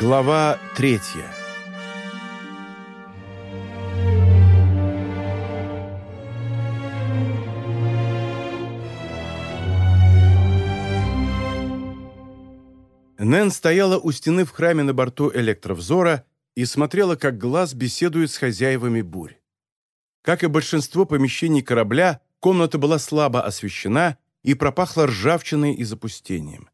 Глава третья Нэн стояла у стены в храме на борту электровзора и смотрела, как глаз беседует с хозяевами бурь. Как и большинство помещений корабля, комната была слабо освещена и пропахла ржавчиной и запустением.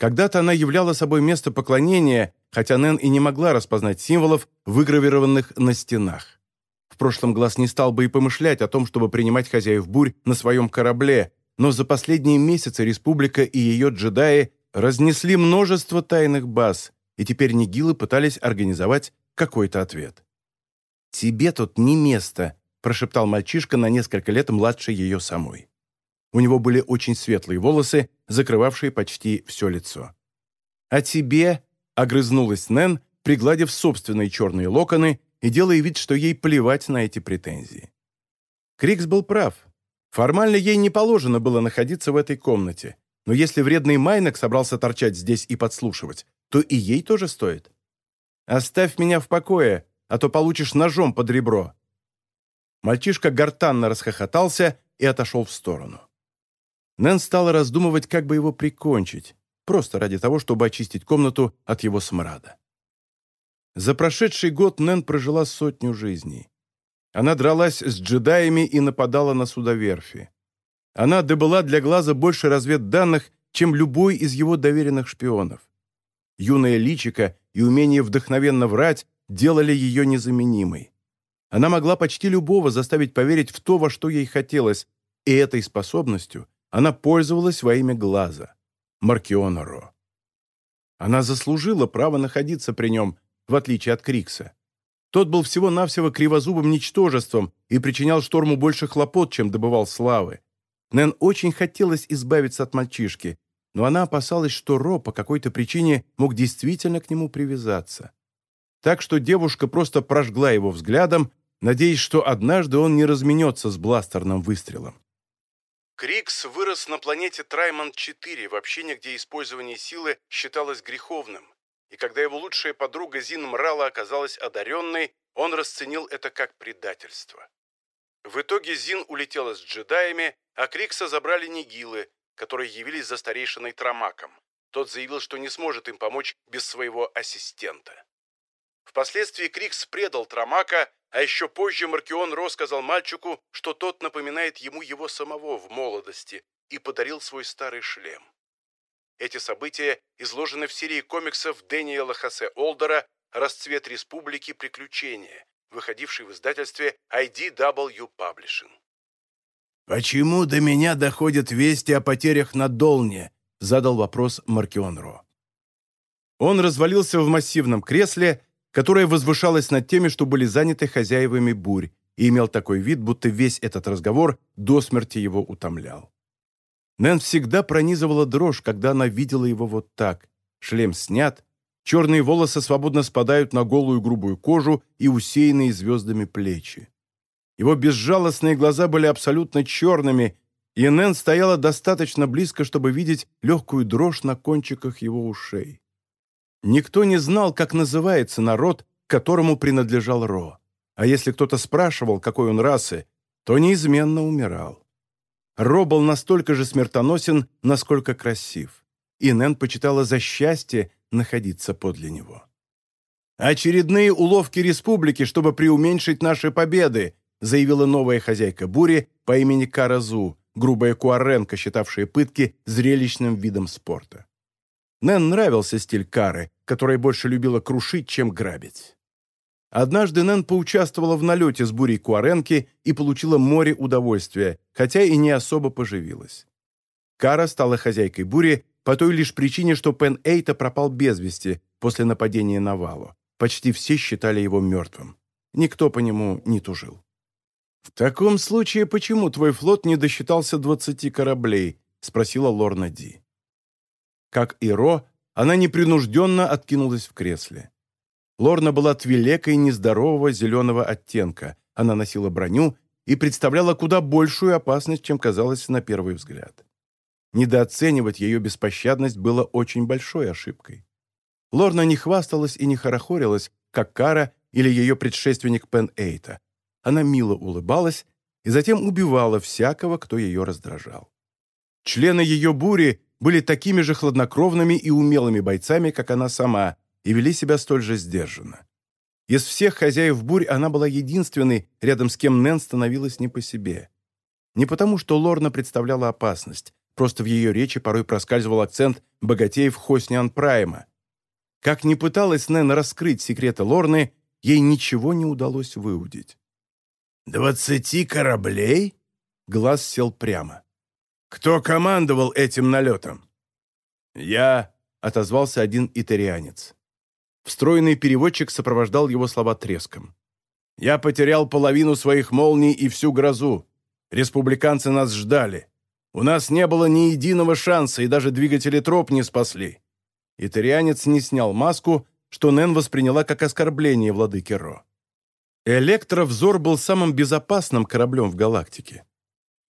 Когда-то она являла собой место поклонения, хотя Нэн и не могла распознать символов, выгравированных на стенах. В прошлом глаз не стал бы и помышлять о том, чтобы принимать хозяев бурь на своем корабле, но за последние месяцы республика и ее джедаи разнесли множество тайных баз, и теперь нигилы пытались организовать какой-то ответ. «Тебе тут не место», – прошептал мальчишка на несколько лет младше ее самой. У него были очень светлые волосы, закрывавшие почти все лицо. «А тебе?» – огрызнулась Нэн, пригладив собственные черные локоны и делая вид, что ей плевать на эти претензии. Крикс был прав. Формально ей не положено было находиться в этой комнате, но если вредный Майнек собрался торчать здесь и подслушивать, то и ей тоже стоит. «Оставь меня в покое, а то получишь ножом под ребро». Мальчишка гортанно расхохотался и отошел в сторону. Нэн стала раздумывать, как бы его прикончить, просто ради того, чтобы очистить комнату от его смрада. За прошедший год Нэн прожила сотню жизней. Она дралась с джедаями и нападала на судоверфи. Она добыла для глаза больше разведданных, чем любой из его доверенных шпионов. Юная личика и умение вдохновенно врать делали ее незаменимой. Она могла почти любого заставить поверить в то, во что ей хотелось, и этой способностью она пользовалась во имя глаза, Маркиона Ро. Она заслужила право находиться при нем, в отличие от Крикса. Тот был всего-навсего кривозубым ничтожеством и причинял Шторму больше хлопот, чем добывал славы. Нэн очень хотелось избавиться от мальчишки, но она опасалась, что Ро по какой-то причине мог действительно к нему привязаться. Так что девушка просто прожгла его взглядом, надеясь, что однажды он не разменется с бластерным выстрелом. Крикс вырос на планете Трайман-4, в общине, где использование силы считалось греховным. И когда его лучшая подруга Зин Мрала оказалась одаренной, он расценил это как предательство. В итоге Зин улетела с джедаями, а Крикса забрали Нигилы, которые явились за старейшиной Трамаком. Тот заявил, что не сможет им помочь без своего ассистента. Впоследствии Крикс предал Трамака, а еще позже Маркион Ро сказал мальчику, что тот напоминает ему его самого в молодости, и подарил свой старый шлем. Эти события изложены в серии комиксов Дэниела Хосе Олдера «Расцвет республики. Приключения», выходившей в издательстве IDW Publishing. «Почему до меня доходят вести о потерях на Долне?» — задал вопрос Маркион Ро. Он развалился в массивном кресле которая возвышалась над теми, что были заняты хозяевами бурь, и имел такой вид, будто весь этот разговор до смерти его утомлял. Нэн всегда пронизывала дрожь, когда она видела его вот так. Шлем снят, черные волосы свободно спадают на голую грубую кожу и усеянные звездами плечи. Его безжалостные глаза были абсолютно черными, и Нэн стояла достаточно близко, чтобы видеть легкую дрожь на кончиках его ушей. Никто не знал, как называется народ, которому принадлежал Ро. А если кто-то спрашивал, какой он расы, то неизменно умирал. Ро был настолько же смертоносен, насколько красив. И Нэн почитала за счастье находиться подле него. «Очередные уловки республики, чтобы преуменьшить наши победы», заявила новая хозяйка бури по имени Каразу, грубая куаренка, считавшая пытки зрелищным видом спорта. Нэн нравился стиль Кары, которая больше любила крушить, чем грабить. Однажды Нэн поучаствовала в налете с бурей Куаренки и получила море удовольствия, хотя и не особо поживилась. Кара стала хозяйкой бури по той лишь причине, что Пен Эйта пропал без вести после нападения на Валу. Почти все считали его мертвым. Никто по нему не тужил. «В таком случае почему твой флот не досчитался двадцати кораблей?» — спросила Лорна Ди. Как и Ро, она непринужденно откинулась в кресле. Лорна была твилекой нездорового зеленого оттенка. Она носила броню и представляла куда большую опасность, чем казалось на первый взгляд. Недооценивать ее беспощадность было очень большой ошибкой. Лорна не хвасталась и не хорохорилась, как Кара или ее предшественник Пен Эйта. Она мило улыбалась и затем убивала всякого, кто ее раздражал. Члены ее бури были такими же хладнокровными и умелыми бойцами, как она сама, и вели себя столь же сдержанно. Из всех хозяев бурь она была единственной, рядом с кем Нэн становилась не по себе. Не потому, что Лорна представляла опасность, просто в ее речи порой проскальзывал акцент богатеев Хосниан Прайма. Как ни пыталась Нэн раскрыть секреты Лорны, ей ничего не удалось выудить. «Двадцати кораблей?» Глаз сел прямо. «Кто командовал этим налетом?» «Я», — отозвался один итарианец. Встроенный переводчик сопровождал его слова треском. «Я потерял половину своих молний и всю грозу. Республиканцы нас ждали. У нас не было ни единого шанса, и даже двигатели троп не спасли». Итарианец не снял маску, что Нэн восприняла как оскорбление владыки Ро. Электровзор был самым безопасным кораблем в галактике.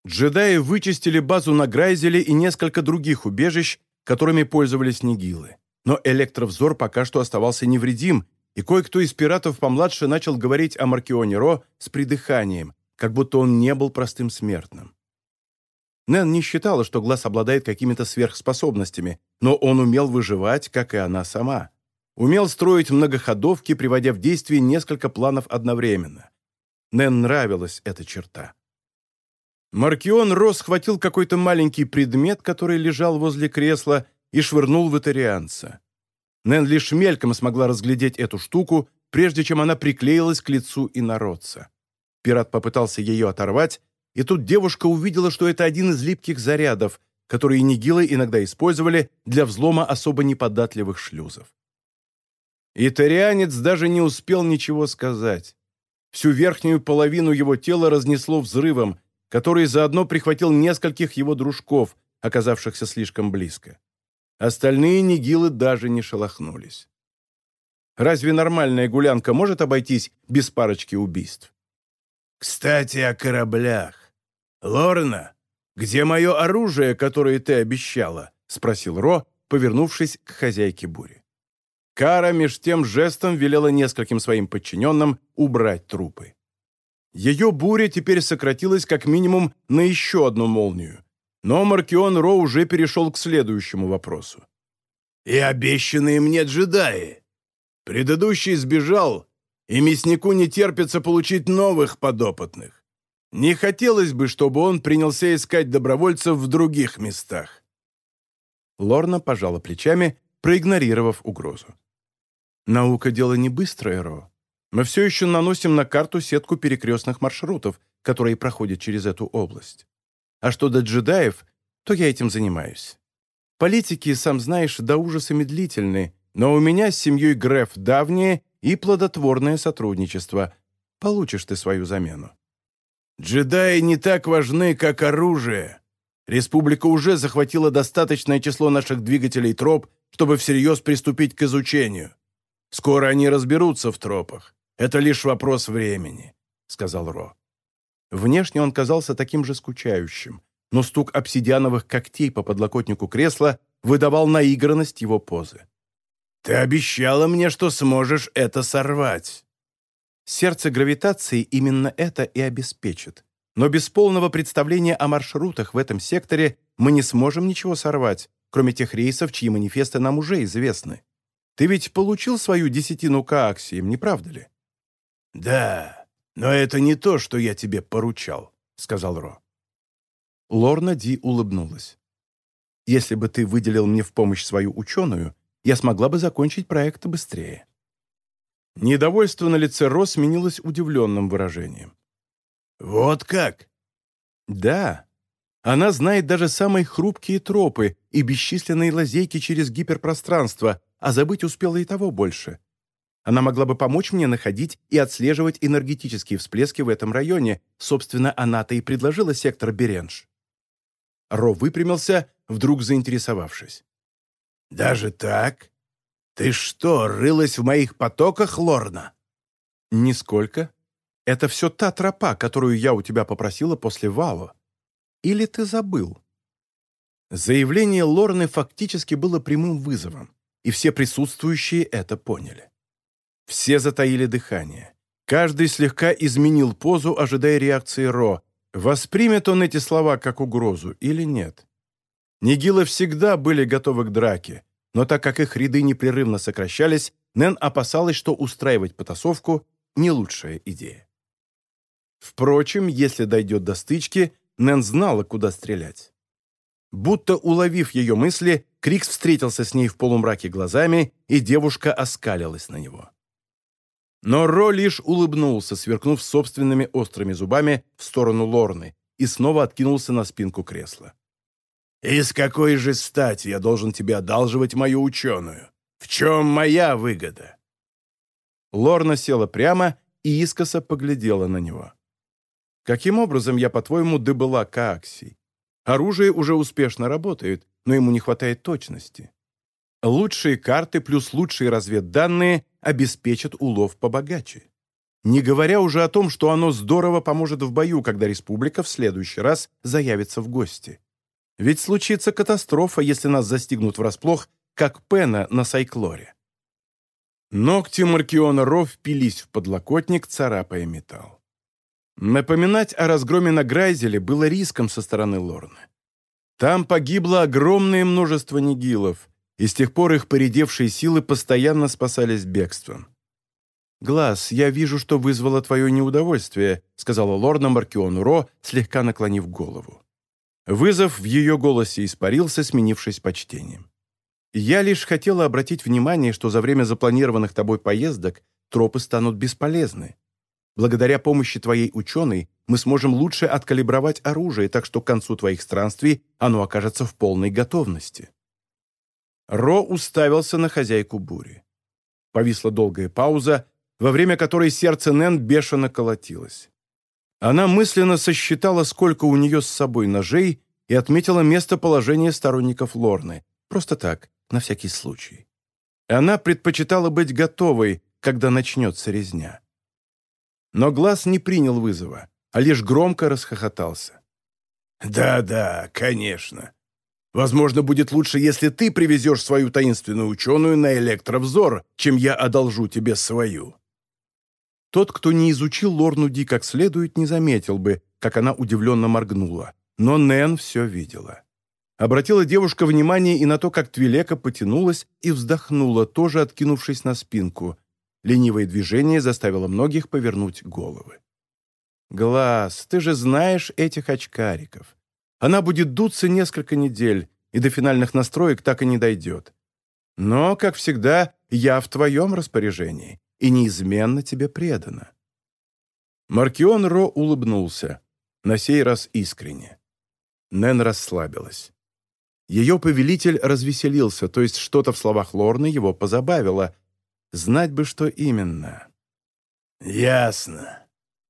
Джедаи вычистили базу на Грайзеле и несколько других убежищ, которыми пользовались нигилы. Но электровзор пока что оставался невредим, и кое-кто из пиратов помладше начал говорить о Маркионе Ро с придыханием, как будто он не был простым смертным. Нэн не считала, что Глаз обладает какими-то сверхспособностями, но он умел выживать, как и она сама. Умел строить многоходовки, приводя в действие несколько планов одновременно. Нэн нравилась эта черта. Маркион Ро схватил какой-то маленький предмет, который лежал возле кресла, и швырнул в итарианца. Нэн лишь мельком смогла разглядеть эту штуку, прежде чем она приклеилась к лицу инородца. Пират попытался ее оторвать, и тут девушка увидела, что это один из липких зарядов, которые нигилы иногда использовали для взлома особо неподатливых шлюзов. Итарианец даже не успел ничего сказать. Всю верхнюю половину его тела разнесло взрывом, который заодно прихватил нескольких его дружков, оказавшихся слишком близко. Остальные нигилы даже не шелохнулись. Разве нормальная гулянка может обойтись без парочки убийств? «Кстати, о кораблях. Лорна, где мое оружие, которое ты обещала?» — спросил Ро, повернувшись к хозяйке бури. Кара меж тем жестом велела нескольким своим подчиненным убрать трупы. Ее буря теперь сократилась как минимум на еще одну молнию, но Маркион Ро уже перешел к следующему вопросу. «И обещанные мне джедаи. Предыдущий сбежал, и мяснику не терпится получить новых подопытных. Не хотелось бы, чтобы он принялся искать добровольцев в других местах». Лорна пожала плечами, проигнорировав угрозу. «Наука – дело не быстрое, Ро. Мы все еще наносим на карту сетку перекрестных маршрутов, которые проходят через эту область. А что до джедаев, то я этим занимаюсь. Политики, сам знаешь, до ужаса медлительны, но у меня с семьей Греф давнее и плодотворное сотрудничество. Получишь ты свою замену. Джедаи не так важны, как оружие. Республика уже захватила достаточное число наших двигателей троп, чтобы всерьез приступить к изучению. Скоро они разберутся в тропах. Это лишь вопрос времени», — сказал Ро. Внешне он казался таким же скучающим, но стук обсидиановых когтей по подлокотнику кресла выдавал наигранность его позы. «Ты обещала мне, что сможешь это сорвать!» Сердце гравитации именно это и обеспечит. Но без полного представления о маршрутах в этом секторе мы не сможем ничего сорвать, кроме тех рейсов, чьи манифесты нам уже известны. Ты ведь получил свою десятину коаксием, не правда ли?» «Да, но это не то, что я тебе поручал», — сказал Ро. Лорна Ди улыбнулась. «Если бы ты выделил мне в помощь свою ученую, я смогла бы закончить проект быстрее». Недовольство на лице Ро сменилось удивленным выражением. «Вот как?» «Да. Она знает даже самые хрупкие тропы и бесчисленные лазейки через гиперпространство, а забыть успела и того больше. Она могла бы помочь мне находить и отслеживать энергетические всплески в этом районе. Собственно, она-то и предложила сектор Беренж. Ро выпрямился, вдруг заинтересовавшись. «Даже так? Ты что, рылась в моих потоках, Лорна?» «Нисколько. Это все та тропа, которую я у тебя попросила после Вало. Или ты забыл?» Заявление Лорны фактически было прямым вызовом. и все присутствующие это поняли. Все затаили дыхание. Каждый слегка изменил позу, ожидая реакции Ро. Воспримет он эти слова как угрозу или нет? Нигилы всегда были готовы к драке, но так как их ряды непрерывно сокращались, Нэн опасалась, что устраивать потасовку – не лучшая идея. Впрочем, если дойдет до стычки, Нэн знала, куда стрелять. Будто уловив ее мысли, Крикс встретился с ней в полумраке глазами, и девушка оскалилась на него. Но Ро лишь улыбнулся, сверкнув собственными острыми зубами в сторону Лорны, и снова откинулся на спинку кресла. «И с какой же стати я должен тебе одалживать мою ученую? В чем моя выгода?» Лорна села прямо и искоса поглядела на него. «Каким образом я, по-твоему, добыла Кааксий? Оружие уже успешно работает, но ему не хватает точности. Лучшие карты плюс лучшие разведданные обеспечат улов побогаче. Не говоря уже о том, что оно здорово поможет в бою, когда республика в следующий раз заявится в гости. Ведь случится катастрофа, если нас застигнут врасплох, как Пена на Сайклоре. Ногти Маркиона Ро впились в подлокотник, царапая металл. Напоминать о разгроме на Грайзеле было риском со стороны Лорны. Там погибло огромное множество нигилов, и с тех пор их поредевшие силы постоянно спасались бегством. «Глаз, я вижу, что вызвало твое неудовольствие», сказала Лорна Маркиону Ро, слегка наклонив голову. Вызов в ее голосе испарился, сменившись почтением. «Я лишь хотела обратить внимание, что за время запланированных тобой поездок тропы станут бесполезны. Благодаря помощи твоей ученой мы сможем лучше откалибровать оружие, так что к концу твоих странствий оно окажется в полной готовности». Ро уставился на хозяйку бури. Повисла долгая пауза, во время которой сердце Нэн бешено колотилось. Она мысленно сосчитала, сколько у нее с собой ножей, и отметила местоположение сторонников Лорны. Просто так, на всякий случай. Она предпочитала быть готовой, когда начнется резня. Но глаз не принял вызова, а лишь громко расхохотался. «Да-да, конечно. Возможно, будет лучше, если ты привезешь свою таинственную ученую на электровзор, чем я одолжу тебе свою». Тот, кто не изучил Лорну Ди как следует, не заметил бы, как она удивленно моргнула. Но Нэн все видела. Обратила девушка внимание и на то, как Твилека потянулась и вздохнула, тоже откинувшись на спинку. Ленивое движение заставило многих повернуть головы. «Глаз, ты же знаешь этих очкариков. Она будет дуться несколько недель, и до финальных настроек так и не дойдет. Но, как всегда, я в твоем распоряжении и неизменно тебе предана». Маркион Ро улыбнулся, на сей раз искренне. Нэн расслабилась. Ее повелитель развеселился, то есть что-то в словах Лорны его позабавило. Знать бы, что именно. «Ясно.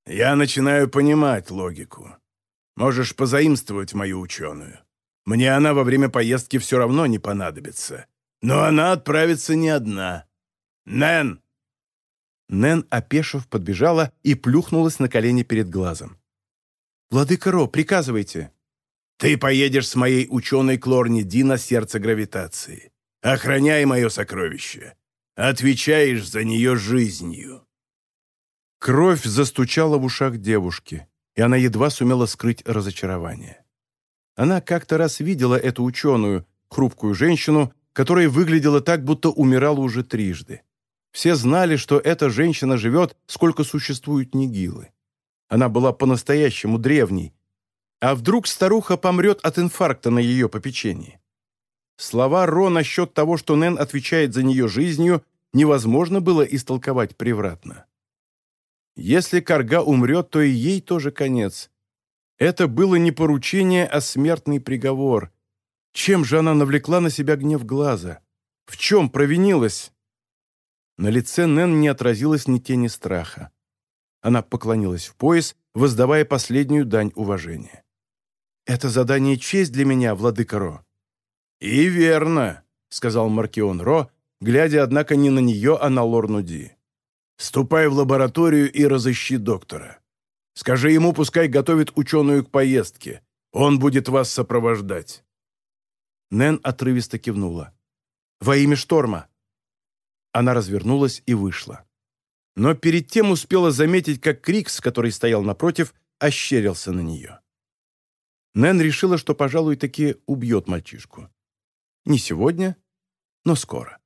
Я начинаю понимать логику. Можешь позаимствовать мою ученую. Мне она во время поездки все равно не понадобится. Но она отправится не одна. Нэн!» Нэн, опешив, подбежала и плюхнулась на колени перед глазом. «Владыка Ро, приказывайте!» «Ты поедешь с моей ученой Клорни Ди на сердце гравитации. Охраняй мое сокровище. Отвечаешь за нее жизнью». Кровь застучала в ушах девушки, и она едва сумела скрыть разочарование. Она как-то раз видела эту ученую, хрупкую женщину, которая выглядела так, будто умирала уже трижды. Все знали, что эта женщина живет, сколько существуют нигилы. Она была по-настоящему древней. А вдруг старуха помрет от инфаркта на ее попечении? Слова Ро насчет того, что Нэн отвечает за нее жизнью, невозможно было истолковать превратно. Если Карга умрет, то и ей тоже конец. Это было не поручение, а смертный приговор. Чем же она навлекла на себя гнев глаза? В чем провинилась? На лице Нэн не отразилось ни тени страха. Она поклонилась в пояс, воздавая последнюю дань уважения. «Это задание честь для меня, владыка Ро». «И верно», — сказал Маркион Ро, глядя, однако, не на нее, а на Лорну Ди. «Ступай в лабораторию и разыщи доктора. Скажи ему, пускай готовит ученую к поездке. Он будет вас сопровождать». Нэн отрывисто кивнула. Во имя шторма!» Она развернулась и вышла. Но перед тем успела заметить, как Крикс, который стоял напротив, ощерился на нее. Нэн решила, что, пожалуй, таки убьет мальчишку. Не сегодня, но скоро.